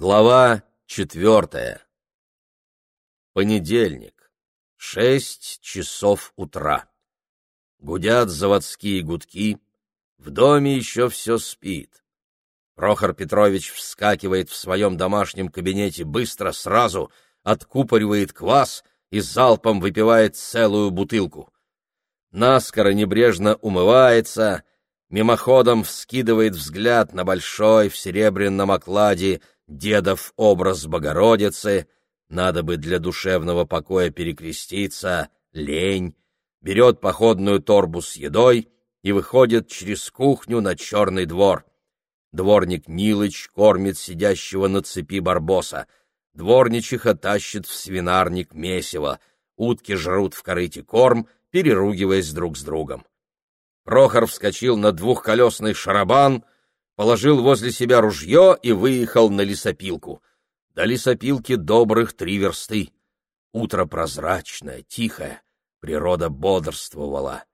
Глава четвертая. Понедельник. Шесть часов утра. Гудят заводские гудки. В доме еще все спит. Прохор Петрович вскакивает в своем домашнем кабинете быстро, сразу, откупоривает квас и залпом выпивает целую бутылку. Наскоро небрежно умывается, мимоходом вскидывает взгляд на большой в серебряном окладе дедов образ Богородицы, надо бы для душевного покоя перекреститься, лень, берет походную торбу с едой и выходит через кухню на черный двор. Дворник Нилыч кормит сидящего на цепи барбоса. Дворничиха тащит в свинарник месиво. Утки жрут в корыте корм, переругиваясь друг с другом. Прохор вскочил на двухколесный шарабан — положил возле себя ружье и выехал на лесопилку. До лесопилки добрых три версты. Утро прозрачное, тихое, природа бодрствовала.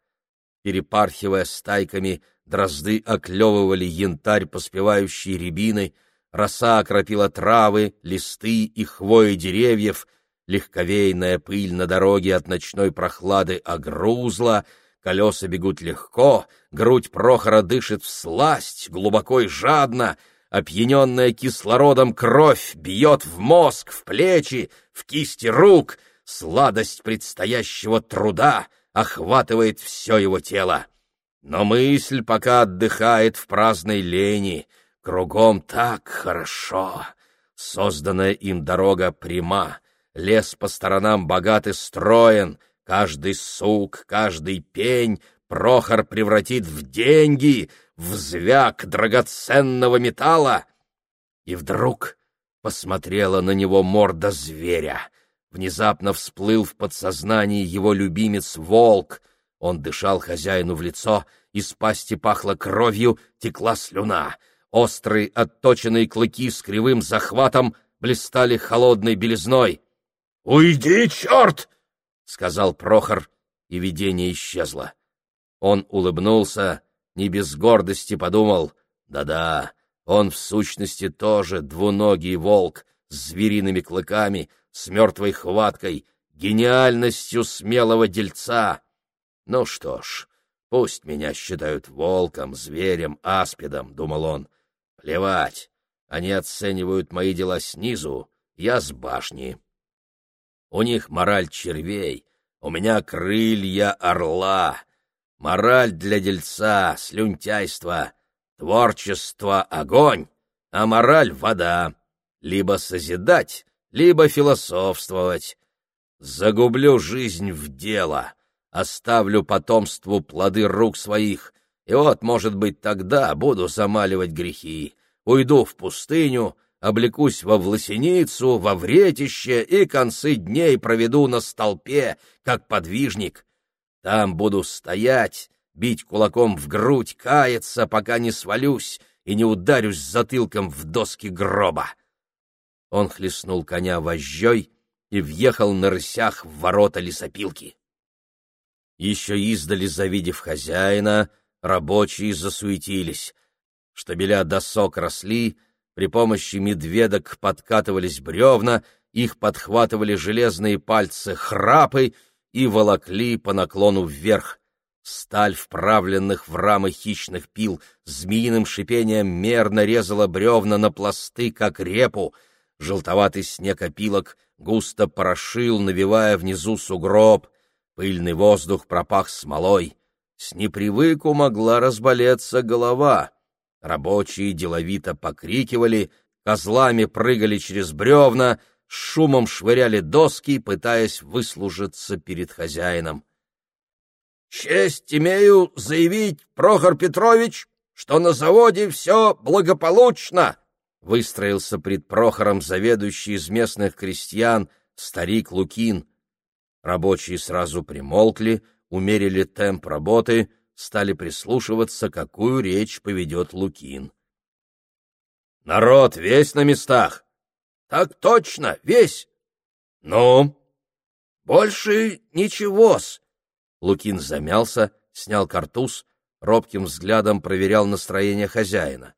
Перепархивая стайками, дрозды оклевывали янтарь поспевающей рябиной, роса окропила травы, листы и хвои деревьев, легковейная пыль на дороге от ночной прохлады огрузла — Колеса бегут легко, грудь Прохора дышит в сласть, глубоко и жадно, опьяненная кислородом кровь бьет в мозг, в плечи, в кисти рук, сладость предстоящего труда охватывает все его тело. Но мысль пока отдыхает в праздной лени, кругом так хорошо. Созданная им дорога пряма, лес по сторонам богат и строен — Каждый сук, каждый пень Прохор превратит в деньги, в звяк драгоценного металла. И вдруг посмотрела на него морда зверя. Внезапно всплыл в подсознании его любимец волк. Он дышал хозяину в лицо, из пасти пахло кровью, текла слюна. Острые отточенные клыки с кривым захватом блистали холодной белизной. «Уйди, черт!» — сказал Прохор, и видение исчезло. Он улыбнулся, не без гордости подумал, да-да, он в сущности тоже двуногий волк с звериными клыками, с мертвой хваткой, гениальностью смелого дельца. Ну что ж, пусть меня считают волком, зверем, аспидом, — думал он. Плевать, они оценивают мои дела снизу, я с башни. У них мораль червей, у меня крылья орла. Мораль для дельца, слюнтяйство, творчество — огонь, а мораль — вода. Либо созидать, либо философствовать. Загублю жизнь в дело, оставлю потомству плоды рук своих, и вот, может быть, тогда буду замаливать грехи, уйду в пустыню, облекусь во власеницу, во вретище и концы дней проведу на столпе, как подвижник. Там буду стоять, бить кулаком в грудь, каяться, пока не свалюсь и не ударюсь затылком в доски гроба. Он хлестнул коня вожжой и въехал на рысях в ворота лесопилки. Еще издали, завидев хозяина, рабочие засуетились. Штабеля досок росли, при помощи медведок подкатывались бревна, их подхватывали железные пальцы храпы и волокли по наклону вверх. Сталь вправленных в рамы хищных пил змеиным шипением мерно резала бревна на пласты, как репу. Желтоватый снег опилок густо порошил, навевая внизу сугроб. Пыльный воздух пропах смолой. С непривыку могла разболеться голова. Рабочие деловито покрикивали, козлами прыгали через бревна, шумом швыряли доски, пытаясь выслужиться перед хозяином. «Честь имею заявить, Прохор Петрович, что на заводе все благополучно!» Выстроился пред Прохором заведующий из местных крестьян старик Лукин. Рабочие сразу примолкли, умерили темп работы — стали прислушиваться, какую речь поведет Лукин. «Народ весь на местах!» «Так точно, весь!» «Ну?» «Больше ничего-с!» Лукин замялся, снял картуз, робким взглядом проверял настроение хозяина.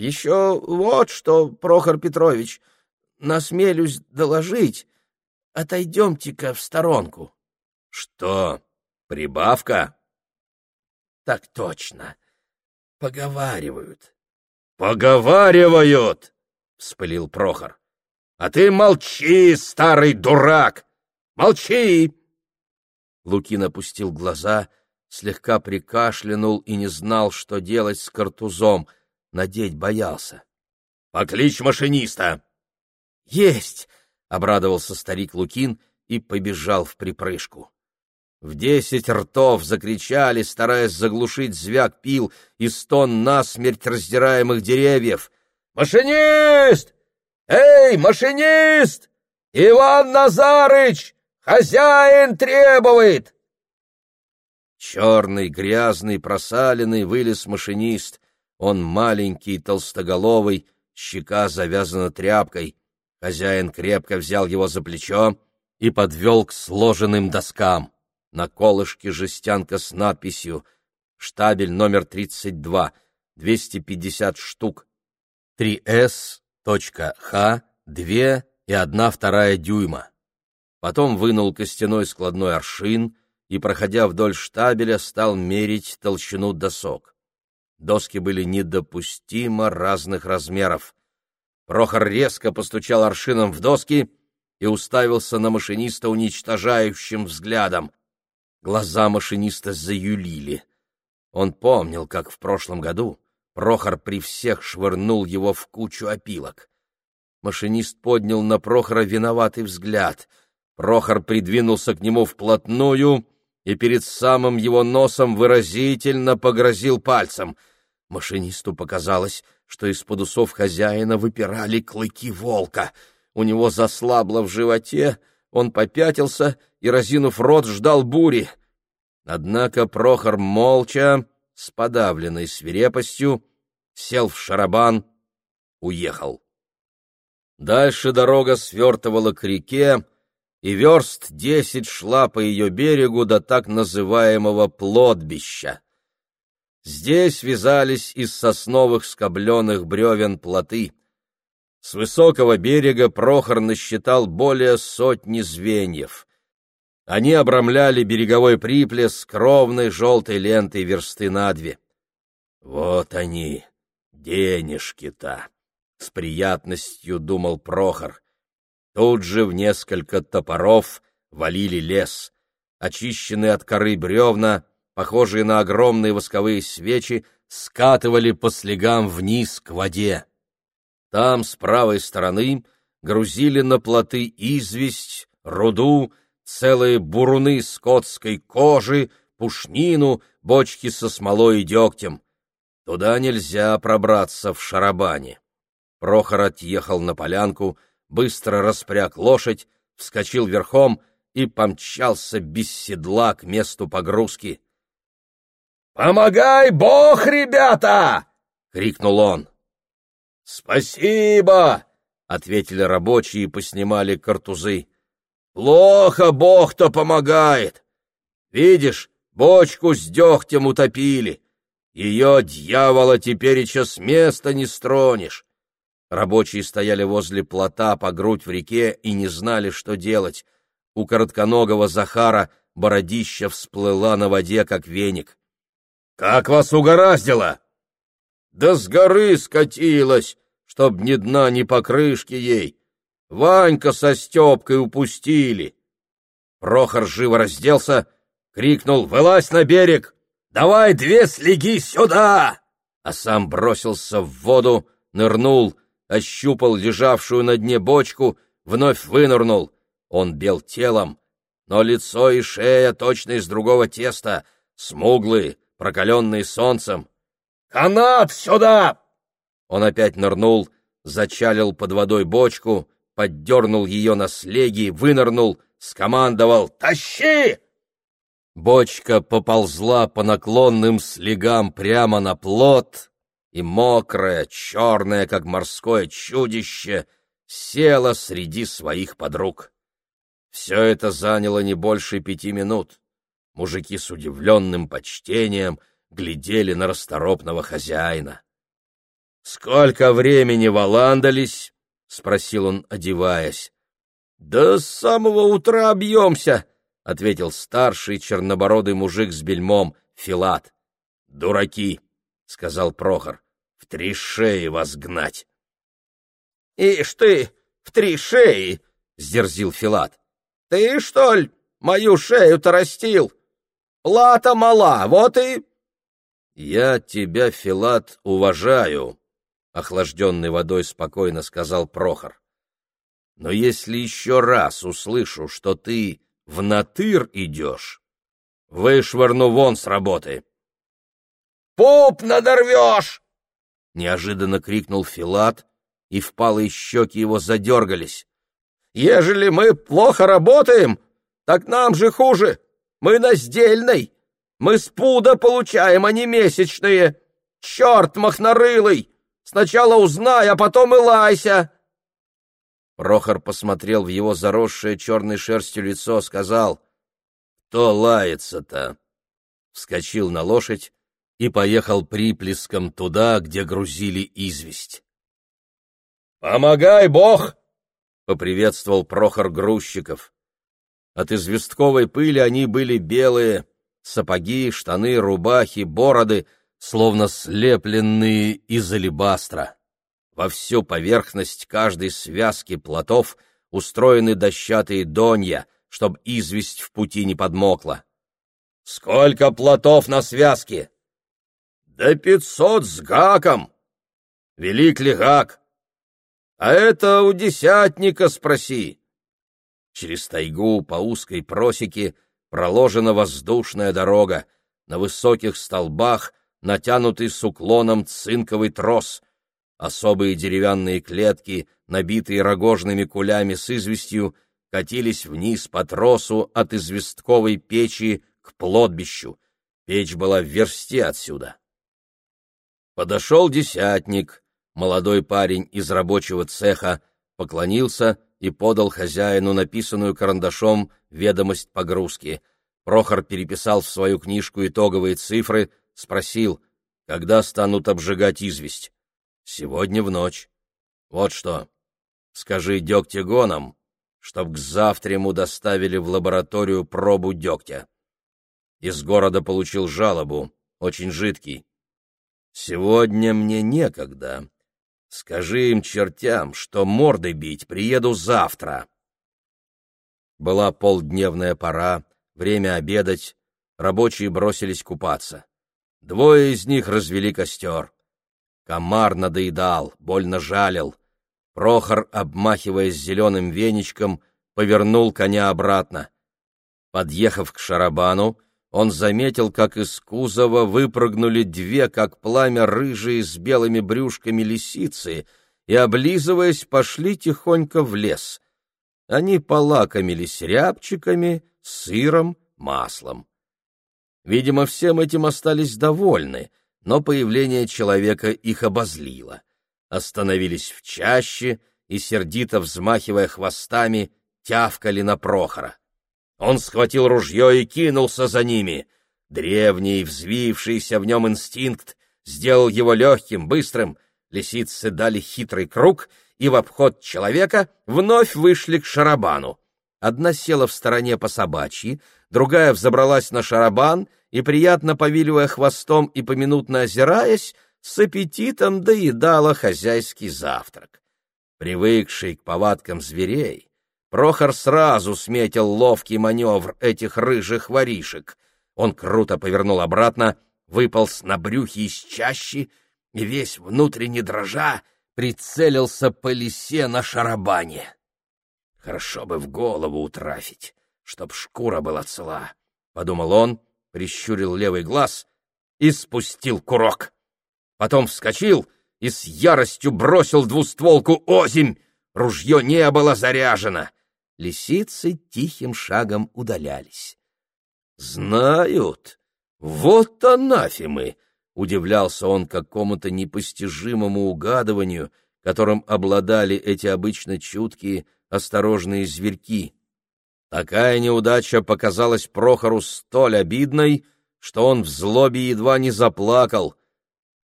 Еще вот что, Прохор Петрович, насмелюсь доложить. Отойдемте-ка в сторонку. — Что, прибавка? — Так точно. Поговаривают. — Поговаривают! — вспылил Прохор. — А ты молчи, старый дурак! Молчи! Лукин опустил глаза, слегка прикашлянул и не знал, что делать с картузом — надеть боялся. — Покличь машиниста! — Есть! — обрадовался старик Лукин и побежал в припрыжку. В десять ртов закричали, стараясь заглушить звяк пил и стон насмерть раздираемых деревьев. «Машинист! Эй, машинист! Иван Назарыч! Хозяин требует!» Черный, грязный, просаленный вылез машинист. Он маленький, толстоголовый, щека завязана тряпкой. Хозяин крепко взял его за плечо и подвел к сложенным доскам. На колышке жестянка с надписью «Штабель номер 32, 250 штук, 3С.Х, 2 и 1 вторая дюйма». Потом вынул костяной складной аршин и, проходя вдоль штабеля, стал мерить толщину досок. Доски были недопустимо разных размеров. Прохор резко постучал аршином в доски и уставился на машиниста уничтожающим взглядом. Глаза машиниста заюлили. Он помнил, как в прошлом году Прохор при всех швырнул его в кучу опилок. Машинист поднял на Прохора виноватый взгляд. Прохор придвинулся к нему вплотную и перед самым его носом выразительно погрозил пальцем — Машинисту показалось, что из-под усов хозяина выпирали клыки волка. У него заслабло в животе, он попятился и, разинув рот, ждал бури. Однако Прохор молча, с подавленной свирепостью, сел в шарабан, уехал. Дальше дорога свертывала к реке, и верст десять шла по ее берегу до так называемого плотбища. Здесь вязались из сосновых скобленных бревен плоты. С высокого берега Прохор насчитал более сотни звеньев. Они обрамляли береговой приплес кровной желтой лентой версты на две. Вот они, денежки-то! С приятностью думал Прохор. Тут же в несколько топоров валили лес. Очищенные от коры бревна похожие на огромные восковые свечи, скатывали по слегам вниз к воде. Там, с правой стороны, грузили на плоты известь, руду, целые буруны скотской кожи, пушнину, бочки со смолой и дегтем. Туда нельзя пробраться в шарабане. Прохор отъехал на полянку, быстро распряг лошадь, вскочил верхом и помчался без седла к месту погрузки. «Помогай Бог, ребята!» — крикнул он. «Спасибо!» — ответили рабочие и поснимали картузы. «Плохо Бог-то помогает! Видишь, бочку с дегтем утопили. Ее, дьявола, теперь еще с места не стронешь». Рабочие стояли возле плота по грудь в реке и не знали, что делать. У коротконогого Захара бородища всплыла на воде, как веник. Как вас угораздило? Да с горы скатилась, чтоб ни дна, ни покрышки ей. Ванька со Степкой упустили. Прохор живо разделся, крикнул «Вылазь на берег! Давай две слеги сюда!» А сам бросился в воду, нырнул, ощупал лежавшую на дне бочку, вновь вынырнул. Он бел телом, но лицо и шея точно из другого теста, смуглые, прокаленный солнцем. «Канат сюда!» Он опять нырнул, зачалил под водой бочку, поддернул ее на слеги, вынырнул, скомандовал «Тащи!» Бочка поползла по наклонным слегам прямо на плот, и мокрая, черная, как морское чудище, села среди своих подруг. Все это заняло не больше пяти минут. Мужики с удивленным почтением глядели на расторопного хозяина. Сколько времени валандались? — спросил он, одеваясь. — Да с самого утра бьемся, — ответил старший чернобородый мужик с бельмом, Филат. — Дураки, — сказал Прохор, — в три шеи вас гнать. — Ишь ты, в три шеи, — сдерзил Филат. — Ты, что ли, мою шею-то растил? Плата мала, вот и... — Я тебя, Филат, уважаю, — охлажденной водой спокойно сказал Прохор. — Но если еще раз услышу, что ты в натыр идешь, вышвырну вон с работы. — Пуп надорвешь! — неожиданно крикнул Филат, и впалые щеки его задергались. — Ежели мы плохо работаем, так нам же хуже. Мы на сдельной. Мы с пуда получаем, а не месячные. Черт махнорылый! Сначала узнай, а потом и лайся!» Прохор посмотрел в его заросшее черной шерстью лицо, сказал, «Кто лается-то?» Вскочил на лошадь и поехал приплеском туда, где грузили известь. «Помогай, Бог!» — поприветствовал Прохор грузчиков. От известковой пыли они были белые, сапоги, штаны, рубахи, бороды — словно слепленные из алебастра. Во всю поверхность каждой связки плотов устроены дощатые донья, чтоб известь в пути не подмокла. — Сколько плотов на связке? — Да пятьсот с гаком. — Велик ли гак? — А это у десятника спроси. Через тайгу по узкой просеке проложена воздушная дорога. На высоких столбах натянутый с уклоном цинковый трос, особые деревянные клетки, набитые рогожными кулями с известью, катились вниз по тросу от известковой печи к плотбищу. Печь была в версте отсюда. Подошел десятник, молодой парень из рабочего цеха, поклонился и подал хозяину написанную карандашом ведомость погрузки. Прохор переписал в свою книжку итоговые цифры, Спросил, когда станут обжигать известь. Сегодня в ночь. Вот что. Скажи дегтегонам, чтоб к завтраму доставили в лабораторию пробу дегтя. Из города получил жалобу, очень жидкий. Сегодня мне некогда. Скажи им чертям, что морды бить приеду завтра. Была полдневная пора, время обедать, рабочие бросились купаться. Двое из них развели костер. Комар надоедал, больно жалил. Прохор, обмахиваясь зеленым веничком, повернул коня обратно. Подъехав к шарабану, он заметил, как из кузова выпрыгнули две, как пламя, рыжие с белыми брюшками лисицы и, облизываясь, пошли тихонько в лес. Они полакомились рябчиками, сыром, маслом. Видимо, всем этим остались довольны, но появление человека их обозлило. Остановились в чаще и, сердито взмахивая хвостами, тявкали на Прохора. Он схватил ружье и кинулся за ними. Древний, взвившийся в нем инстинкт, сделал его легким, быстрым. Лисицы дали хитрый круг и в обход человека вновь вышли к шарабану. Одна села в стороне по собачьи, другая взобралась на шарабан и, приятно повиливая хвостом и поминутно озираясь, с аппетитом доедала хозяйский завтрак. Привыкший к повадкам зверей, Прохор сразу сметил ловкий маневр этих рыжих воришек. Он круто повернул обратно, выполз на брюхе из чащи и весь внутренне дрожа прицелился по лисе на шарабане. Хорошо бы в голову утрафить, чтоб шкура была цела, — подумал он, прищурил левый глаз и спустил курок. Потом вскочил и с яростью бросил двустволку озимь. Ружье не было заряжено. Лисицы тихим шагом удалялись. «Знают! Вот анафемы!» — удивлялся он какому-то непостижимому угадыванию, которым обладали эти обычно чуткие, осторожные зверьки. Такая неудача показалась Прохору столь обидной, что он в злобе едва не заплакал.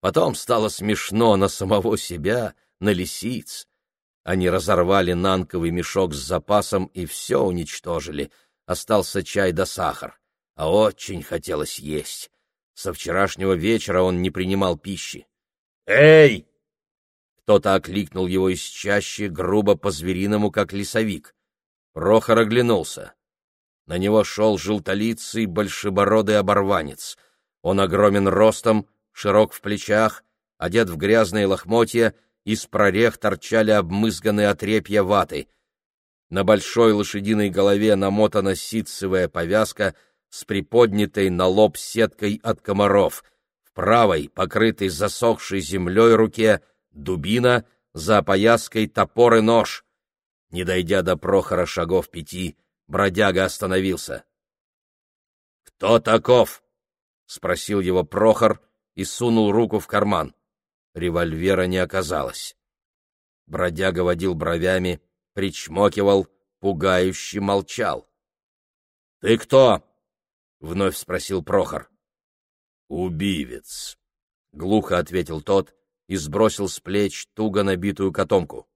Потом стало смешно на самого себя, на лисиц. Они разорвали нанковый мешок с запасом и все уничтожили. Остался чай да сахар. А очень хотелось есть. Со вчерашнего вечера он не принимал пищи. «Эй!» Кто-то окликнул его из чащи, грубо по-звериному, как лесовик. Прохор оглянулся. На него шел желтолицый большебородый оборванец. Он огромен ростом, широк в плечах, одет в грязные лохмотья, из прорех торчали обмызганные отрепья ваты. На большой лошадиной голове намотана ситцевая повязка с приподнятой на лоб сеткой от комаров. В правой, покрытой засохшей землей руке, дубина, за опояской топор и нож. Не дойдя до Прохора шагов пяти, бродяга остановился. — Кто таков? — спросил его Прохор и сунул руку в карман. Револьвера не оказалось. Бродяга водил бровями, причмокивал, пугающе молчал. — Ты кто? — вновь спросил Прохор. — Убивец, — глухо ответил тот и сбросил с плеч туго набитую котомку.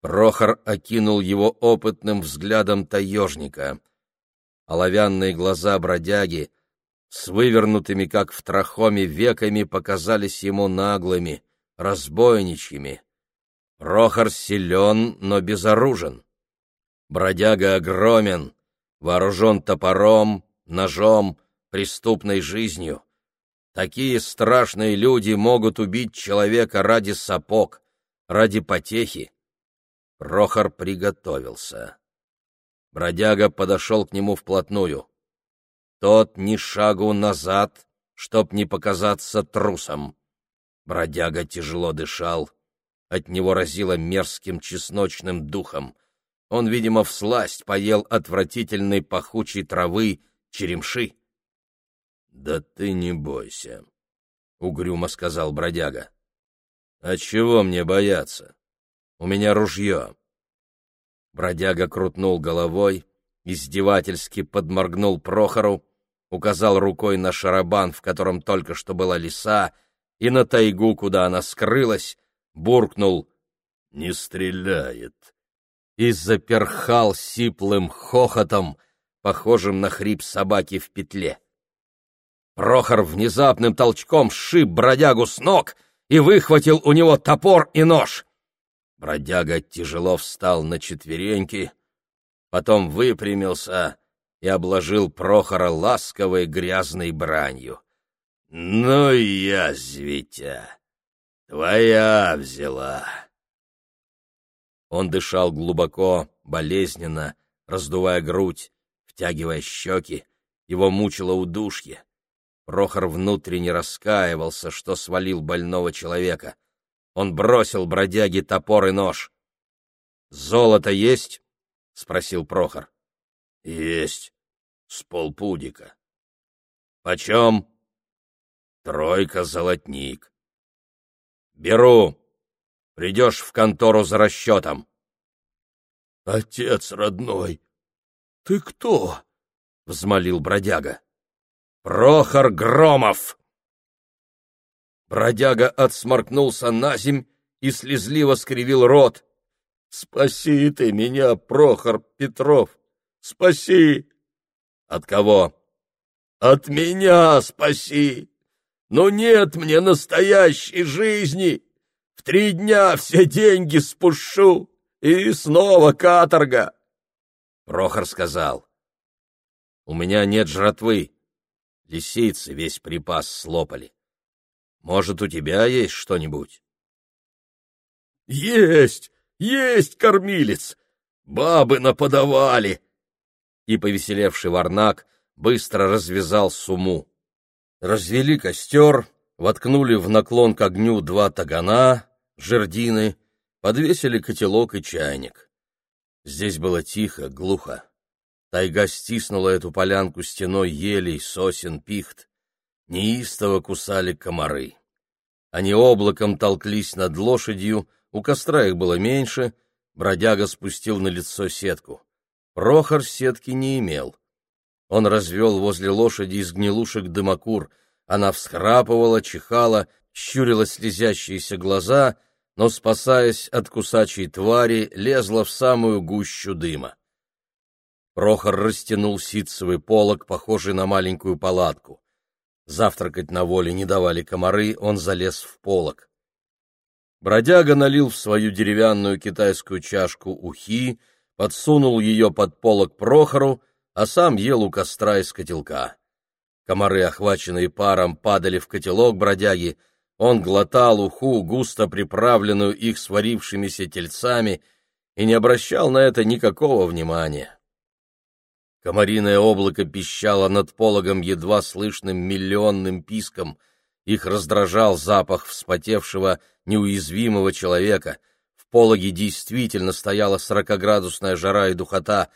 Прохор окинул его опытным взглядом таежника. Оловянные глаза бродяги с вывернутыми, как в трахоме, веками показались ему наглыми, разбойничьими. Прохор силен, но безоружен. Бродяга огромен, вооружен топором, ножом, преступной жизнью. Такие страшные люди могут убить человека ради сапог, ради потехи, Прохор приготовился. Бродяга подошел к нему вплотную. Тот ни шагу назад, чтоб не показаться трусом. Бродяга тяжело дышал. От него разило мерзким чесночным духом. Он, видимо, всласть поел отвратительной пахучей травы черемши. — Да ты не бойся, — угрюмо сказал бродяга. — А чего мне бояться? У меня ружье. Бродяга крутнул головой, издевательски подморгнул Прохору, указал рукой на шарабан, в котором только что была лиса, и на тайгу, куда она скрылась, буркнул «Не стреляет!» и заперхал сиплым хохотом, похожим на хрип собаки в петле. Прохор внезапным толчком сшиб бродягу с ног и выхватил у него топор и нож. Бродяга тяжело встал на четвереньки, потом выпрямился и обложил Прохора ласковой грязной бранью. — Ну, язвитя, твоя взяла. Он дышал глубоко, болезненно, раздувая грудь, втягивая щеки, его мучило удушье. Прохор внутренне раскаивался, что свалил больного человека. Он бросил бродяге топор и нож. «Золото есть?» — спросил Прохор. «Есть. С полпудика». «Почем?» «Тройка золотник». «Беру. Придешь в контору за расчетом». «Отец родной, ты кто?» — взмолил бродяга. «Прохор Громов!» Бродяга отсморкнулся на земь и слезливо скривил рот. — Спаси ты меня, Прохор Петров! Спаси! — От кого? — От меня спаси! Но нет мне настоящей жизни! В три дня все деньги спушу, и снова каторга! Прохор сказал. — У меня нет жратвы. Лисицы весь припас слопали. Может, у тебя есть что-нибудь? — Есть, есть, кормилец! Бабы наподавали! И повеселевший варнак быстро развязал суму. Развели костер, воткнули в наклон к огню два тагана, жердины, подвесили котелок и чайник. Здесь было тихо, глухо. Тайга стиснула эту полянку стеной елей, сосен, пихт неистово кусали комары. Они облаком толклись над лошадью, у костра их было меньше, бродяга спустил на лицо сетку. Прохор сетки не имел. Он развел возле лошади из гнилушек дымокур, Она всхрапывала, чихала, щурила слезящиеся глаза, но, спасаясь от кусачей твари, лезла в самую гущу дыма. Прохор растянул ситцевый полог, похожий на маленькую палатку. Завтракать на воле не давали комары, он залез в полог. Бродяга налил в свою деревянную китайскую чашку ухи, подсунул ее под полог Прохору, а сам ел у костра из котелка. Комары, охваченные паром, падали в котелок бродяги, он глотал уху, густо приправленную их сварившимися тельцами, и не обращал на это никакого внимания. Комариное облако пищало над пологом едва слышным миллионным писком. Их раздражал запах вспотевшего, неуязвимого человека. Пологе действительно стояла сорокоградусная жара и духота.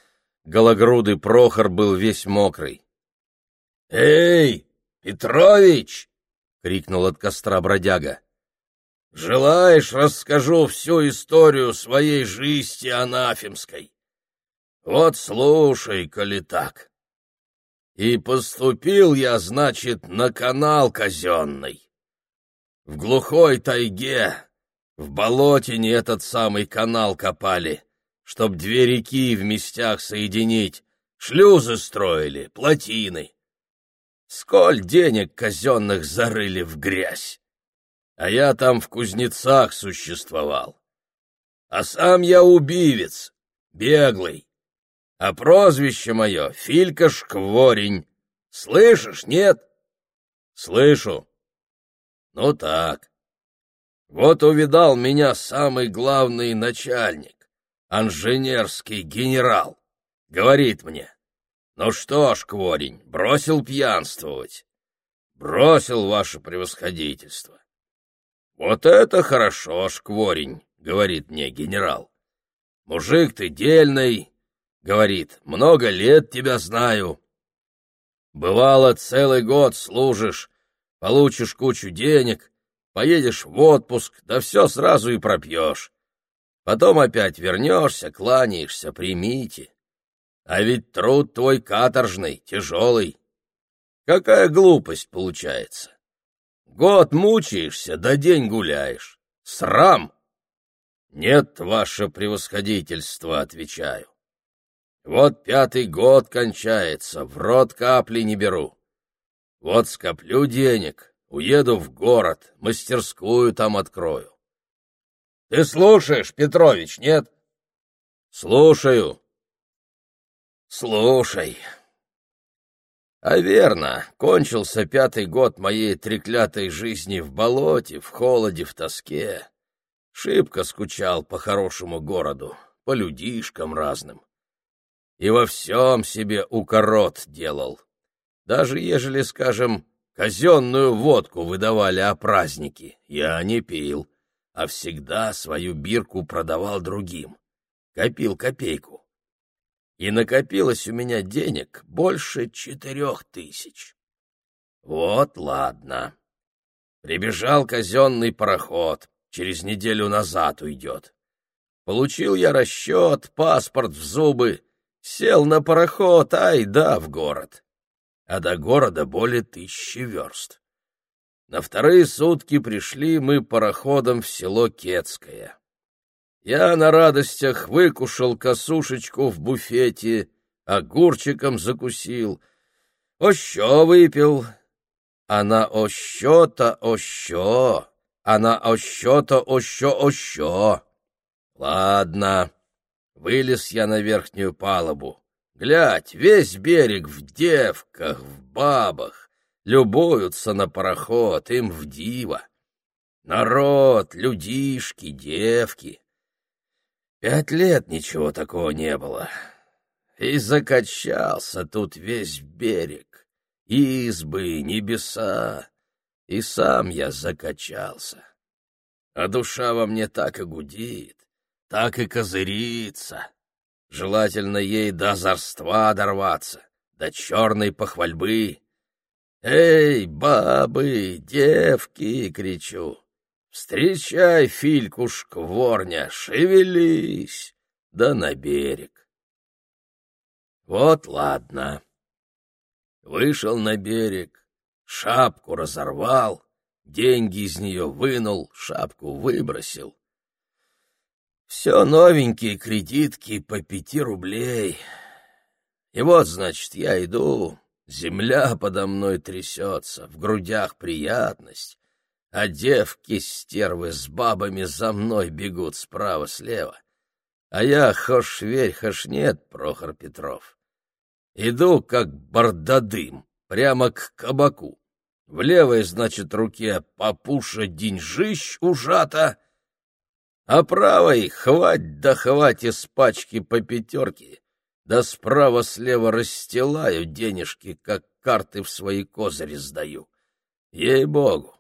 Гологрудый Прохор был весь мокрый. — Эй, Петрович! — крикнул от костра бродяга. — Желаешь, расскажу всю историю своей жизни анафемской? Вот слушай, коли так. И поступил я, значит, на канал казенный. В глухой тайге, в болотине этот самый канал копали, чтоб две реки в местях соединить, шлюзы строили, плотины. Сколь денег казенных зарыли в грязь. А я там в кузнецах существовал. А сам я убивец, беглый а прозвище мое — Филька Шкворень. Слышишь, нет? Слышу. Ну так. Вот увидал меня самый главный начальник, инженерский генерал. Говорит мне, ну что, Шкворень, бросил пьянствовать? Бросил ваше превосходительство. Вот это хорошо, Шкворень, говорит мне генерал. Мужик ты дельный, Говорит, много лет тебя знаю. Бывало, целый год служишь, получишь кучу денег, поедешь в отпуск, да все сразу и пропьешь. Потом опять вернешься, кланяешься, примите. А ведь труд твой каторжный, тяжелый. Какая глупость получается. Год мучаешься, да день гуляешь. Срам! Нет, ваше превосходительство, отвечаю. Вот пятый год кончается, в рот капли не беру. Вот скоплю денег, уеду в город, мастерскую там открою. Ты слушаешь, Петрович, нет? Слушаю. Слушай. А верно, кончился пятый год моей треклятой жизни в болоте, в холоде, в тоске. Шибко скучал по хорошему городу, по людишкам разным и во всем себе укорот делал. Даже ежели, скажем, казенную водку выдавали о празднике, я не пил, а всегда свою бирку продавал другим. Копил копейку. И накопилось у меня денег больше четырех тысяч. Вот ладно. Прибежал казенный пароход, через неделю назад уйдет. Получил я расчет, паспорт в зубы, Сел на пароход, ай да, в город. А до города более тысячи верст. На вторые сутки пришли мы пароходом в село Кетское. Я на радостях выкушал косушечку в буфете, огурчиком закусил, ощё выпил, а на ощё-то ощё, а на ощё-то ощё-ощё. Ладно, Вылез я на верхнюю палубу. Глядь, весь берег в девках, в бабах, любуются на пароход, им в диво. Народ, людишки, девки. Пять лет ничего такого не было. И закачался тут весь берег, избы, небеса, и сам я закачался. А душа во мне так и гудит так и козырится. Желательно ей до озорства дорваться, до черной похвальбы. «Эй, бабы, девки!» — кричу. «Встречай, фильку шкворня, шевелись!» Да на берег. Вот ладно. Вышел на берег, шапку разорвал, деньги из нее вынул, шапку выбросил. Все новенькие кредитки по пяти рублей. И вот, значит, я иду, земля подо мной трясется, в грудях приятность, а девки-стервы с бабами за мной бегут справа-слева. А я, хошь верь, хошь нет, Прохор Петров. Иду, как бардадым, прямо к кабаку. В левой, значит, руке папуша деньжищ ужата, а правой хвать да хвать из пачки по пятерке, да справа-слева расстилаю денежки, как карты в свои козыри сдаю. Ей-богу!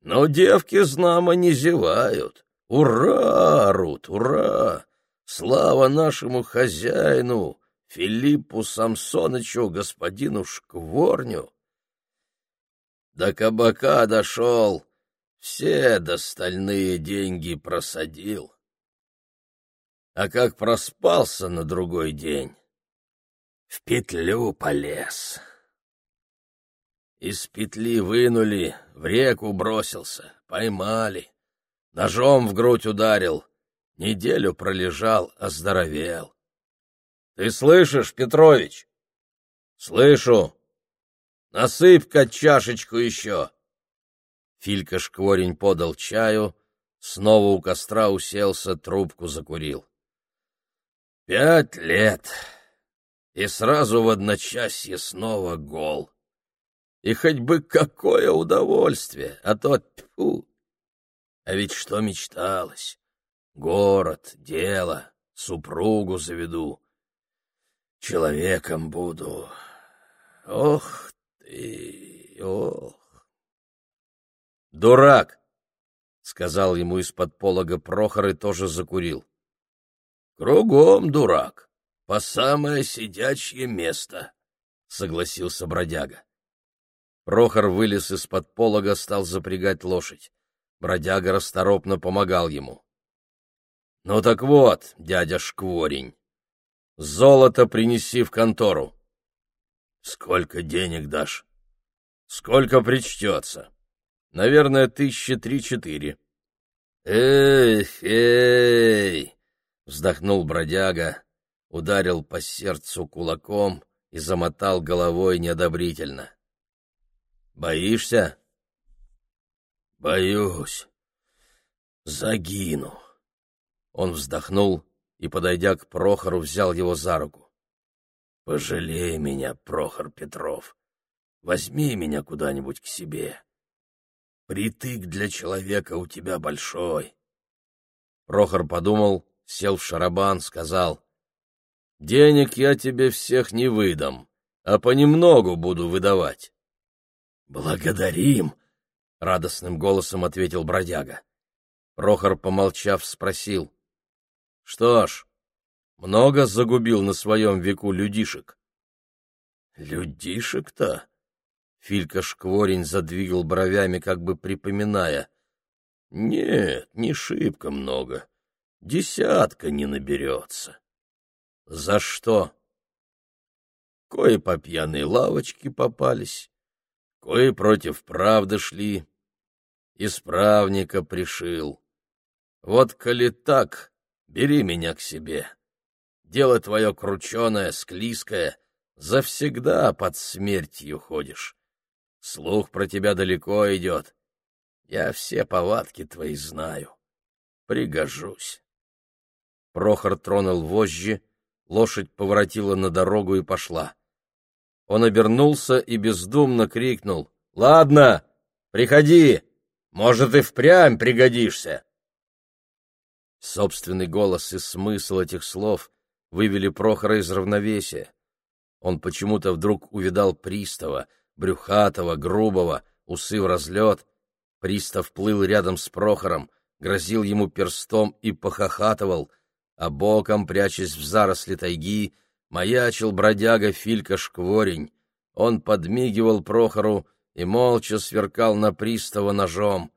Но девки знамо не зевают. Ура! орут, ура! Слава нашему хозяину, Филиппу Самсонычу, господину Шкворню! До кабака дошел, все достальные деньги просадил. А как проспался на другой день, в петлю полез. Из петли вынули, в реку бросился, поймали. Ножом в грудь ударил, неделю пролежал, оздоровел. — Ты слышишь, Петрович? — Слышу. Насыпь-ка чашечку еще. Филька Шкворень подал чаю, снова у костра уселся, трубку закурил. Пять лет, и сразу в одночасье снова гол. И хоть бы какое удовольствие, а то тьфу! А ведь что мечталось? Город, дело, супругу заведу, человеком буду. Ох ты, ох! «Дурак!» — сказал ему из-под полога Прохор и тоже закурил. «Кругом дурак, по самое сидячье место», — согласился бродяга. Прохор вылез из-под полога, стал запрягать лошадь. Бродяга расторопно помогал ему. — Ну так вот, дядя Шкворень, золото принеси в контору. — Сколько денег дашь? — Сколько причтется. Наверное, тысячи три-четыре. «Эх, эй!» — вздохнул бродяга, ударил по сердцу кулаком и замотал головой неодобрительно. «Боишься?» «Боюсь. Загину». Он вздохнул и, подойдя к Прохору, взял его за руку. «Пожалей меня, Прохор Петров. Возьми меня куда-нибудь к себе. Притык для человека у тебя большой. Прохор подумал, сел в шарабан, сказал, «Денег я тебе всех не выдам, а понемногу буду выдавать». «Благодарим!» — радостным голосом ответил бродяга. Прохор, помолчав, спросил, «Что ж, много загубил на своем веку людишек?» «Людишек-то?» Филька Шкворень задвигал бровями, как бы припоминая. — Нет, не шибко много. Десятка не наберется. — За что? Кое по пьяной лавочке попались, кое против правды шли. Исправника пришил. Вот коли так, бери меня к себе. Дело твое крученое, склизкое, завсегда под смертью ходишь. Слух про тебя далеко идет. Я все повадки твои знаю. Пригожусь. Прохор тронул вожжи, лошадь поворотила на дорогу и пошла. Он обернулся и бездумно крикнул. — Ладно, приходи, может, и впрямь пригодишься. Собственный голос и смысл этих слов вывели Прохора из равновесия. Он почему-то вдруг увидал пристава, брюхатого, грубого, усы в разлет. Пристав плыл рядом с Прохором, грозил ему перстом и похохатывал, а боком, прячась в заросли тайги, маячил бродяга Филька Шкворень. Он подмигивал Прохору и молча сверкал на пристава ножом.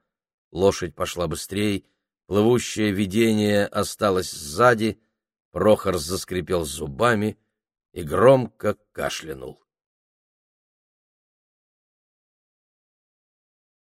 Лошадь пошла быстрей, плывущее видение осталось сзади, Прохор заскрипел зубами и громко кашлянул.